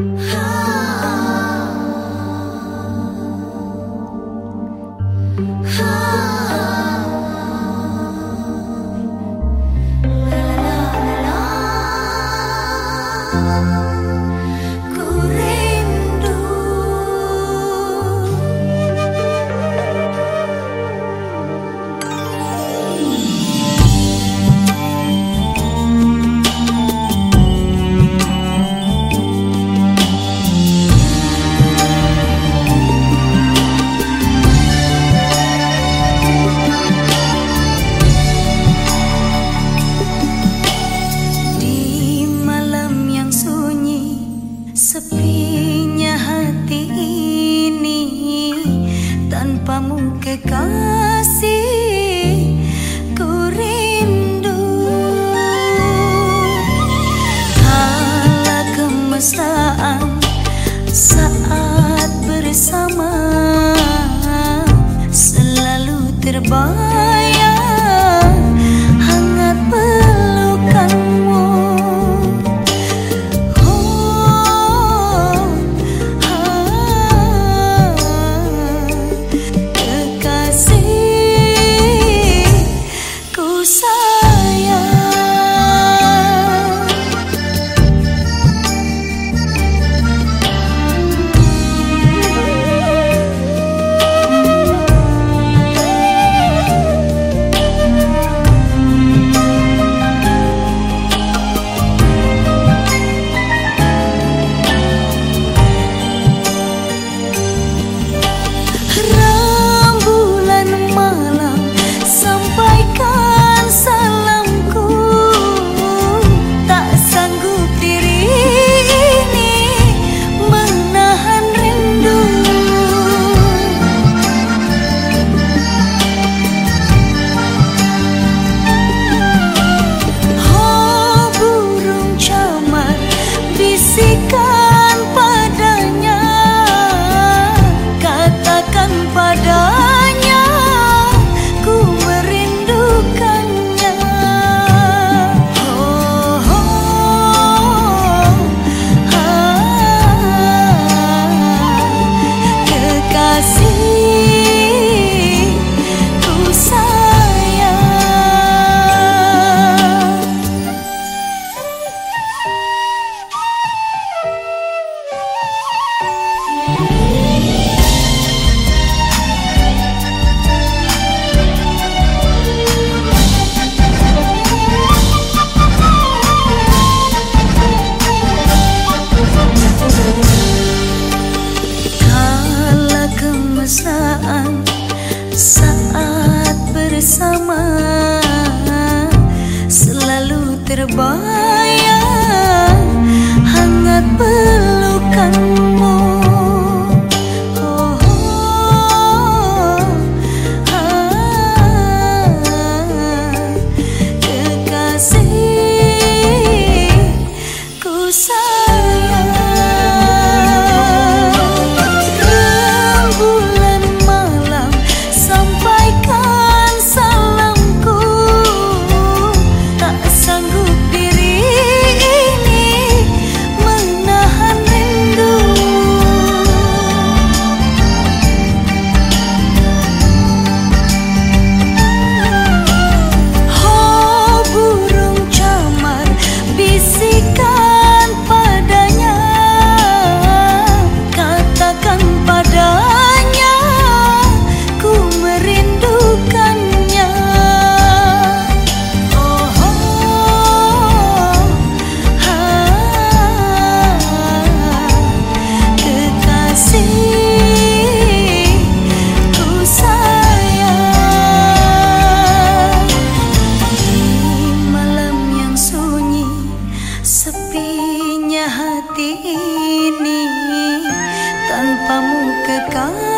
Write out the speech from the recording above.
How Sepinya hati ini tanpamu kekasih ku rindu. Kala kemesraan saat bersama selalu terbang bersama Selalu terbayang Hangat pelukanmu hati ini tanpamu kekal.